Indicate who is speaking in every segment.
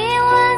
Speaker 1: 因为。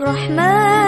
Speaker 1: رحمك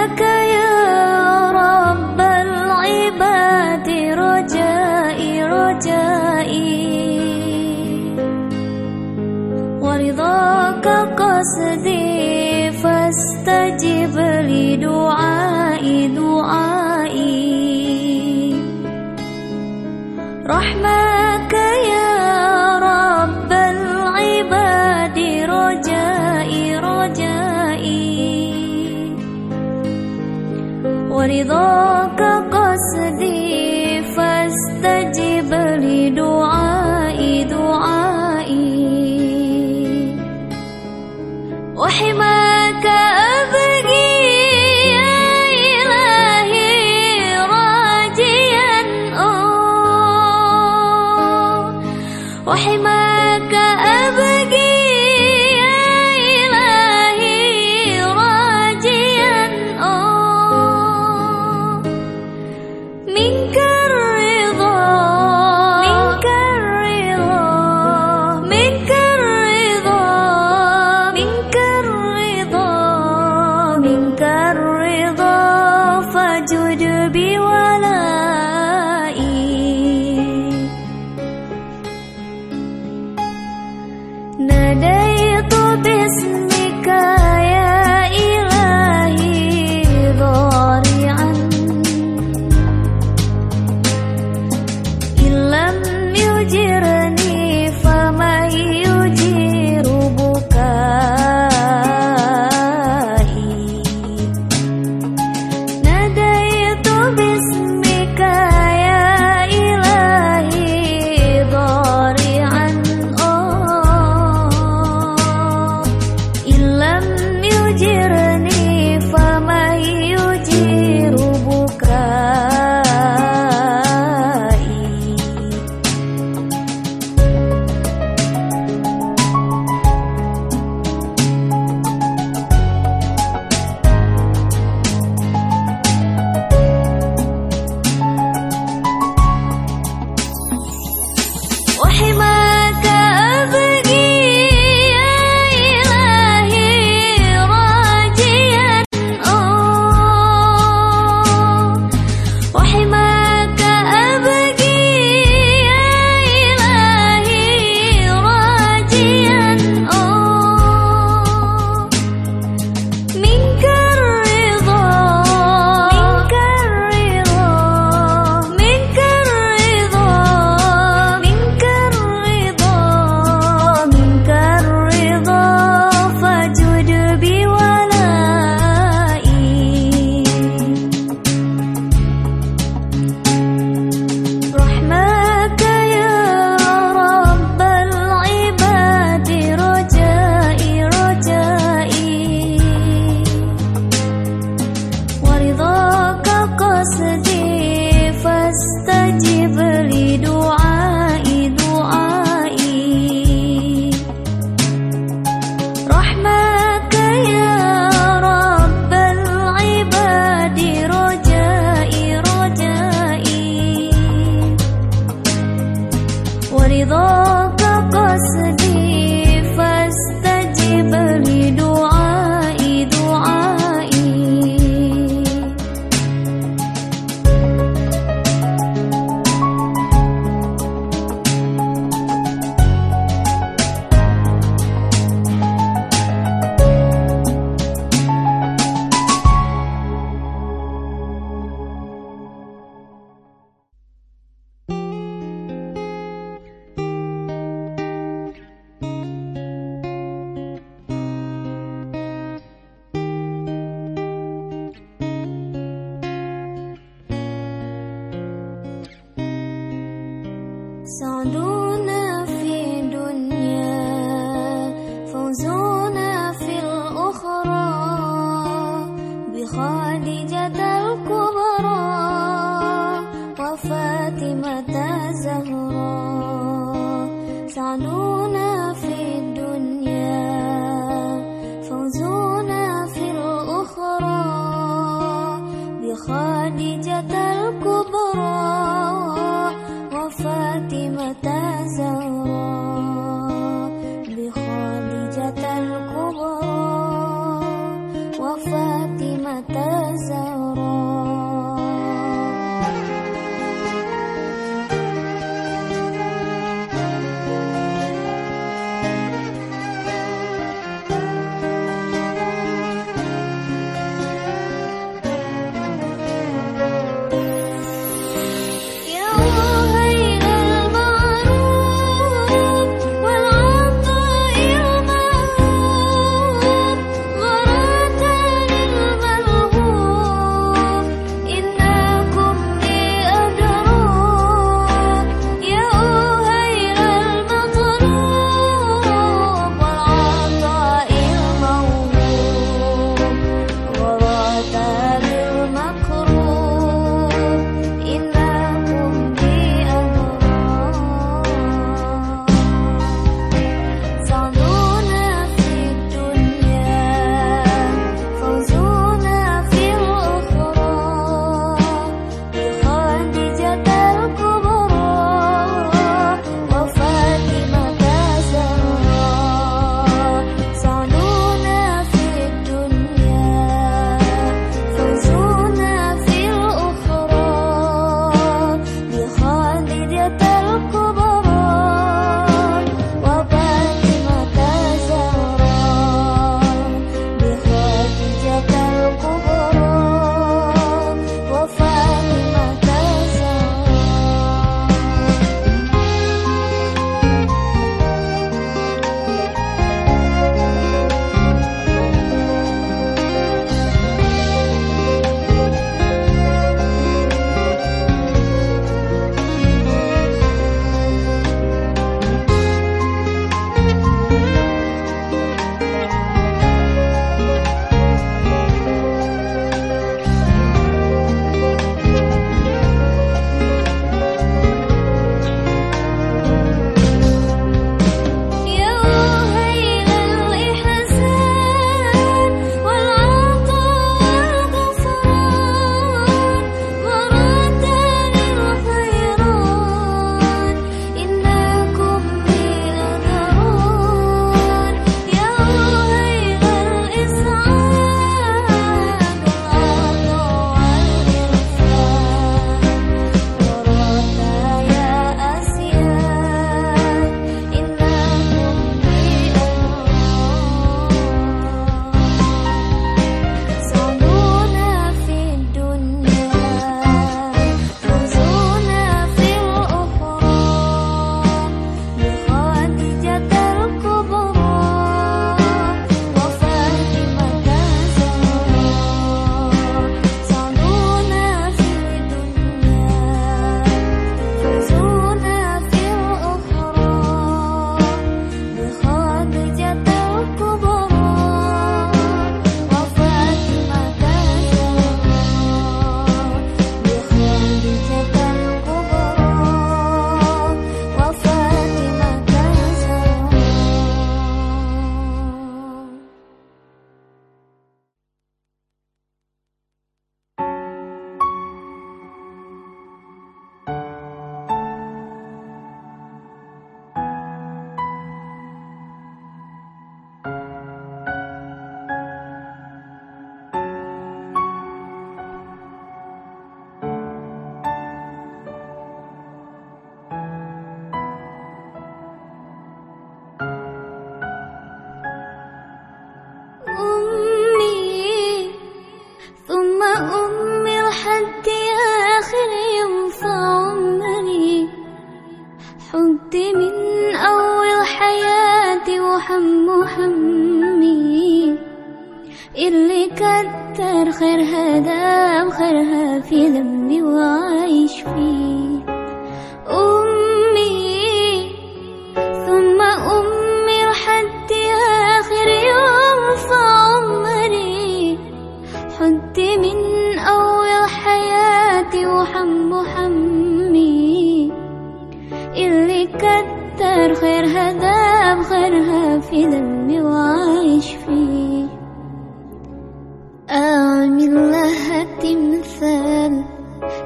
Speaker 1: من لها تمثال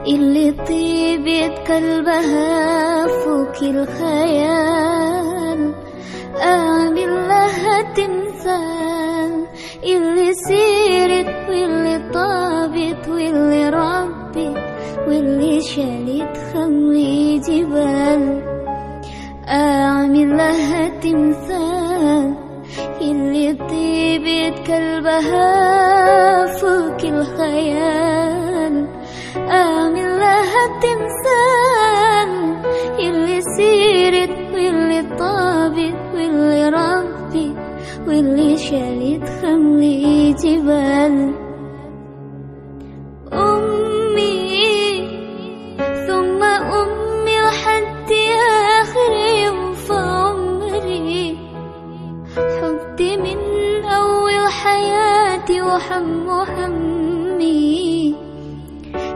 Speaker 1: اللي طيبة قلبها فوق الخيال. آه، أعمل لها تمثال اللي سيرت واللي طابت واللي ربت واللي شالت خمر جبال. آه، أعمل لها تمثال اللي طيبت كلبها فوق الخيال. أعمل لها التمثال اللي سيرت واللي طابت واللي ربي واللي شالت خملي جبال. هم وهمي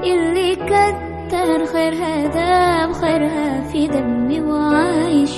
Speaker 1: اللي كتر خيرها داب خيرها في دمي وعايش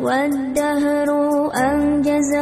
Speaker 2: والدهر أنجز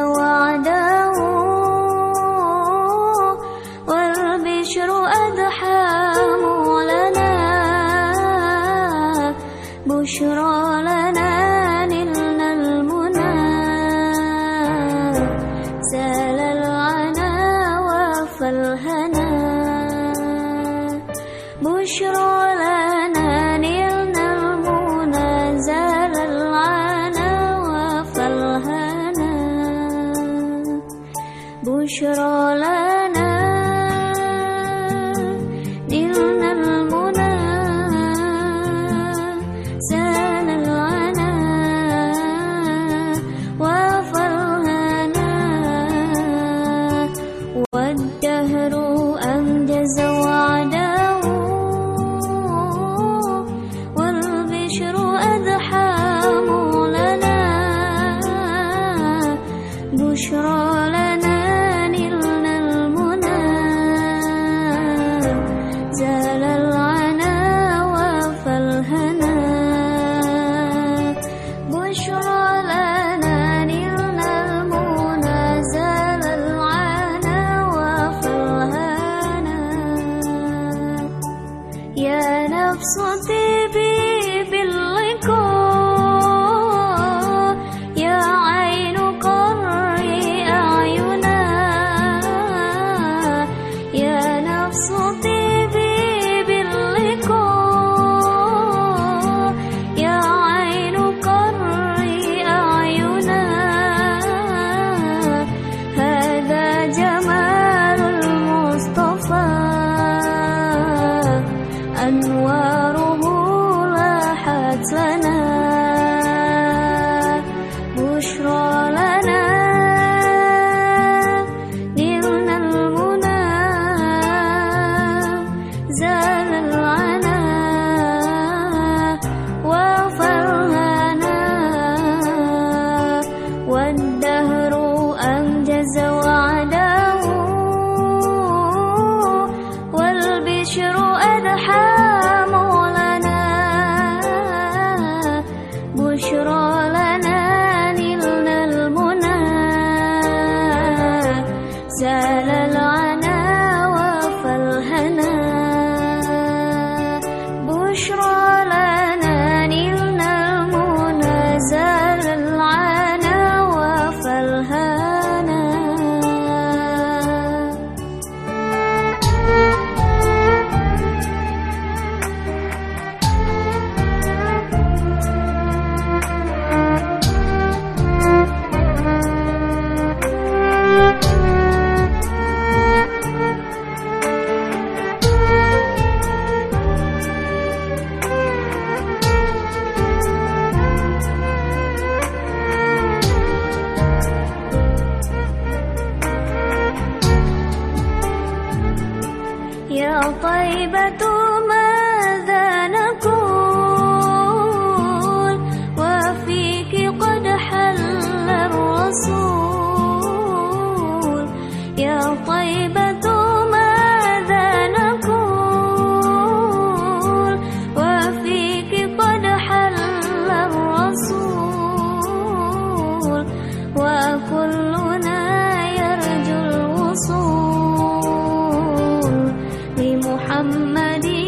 Speaker 2: محمد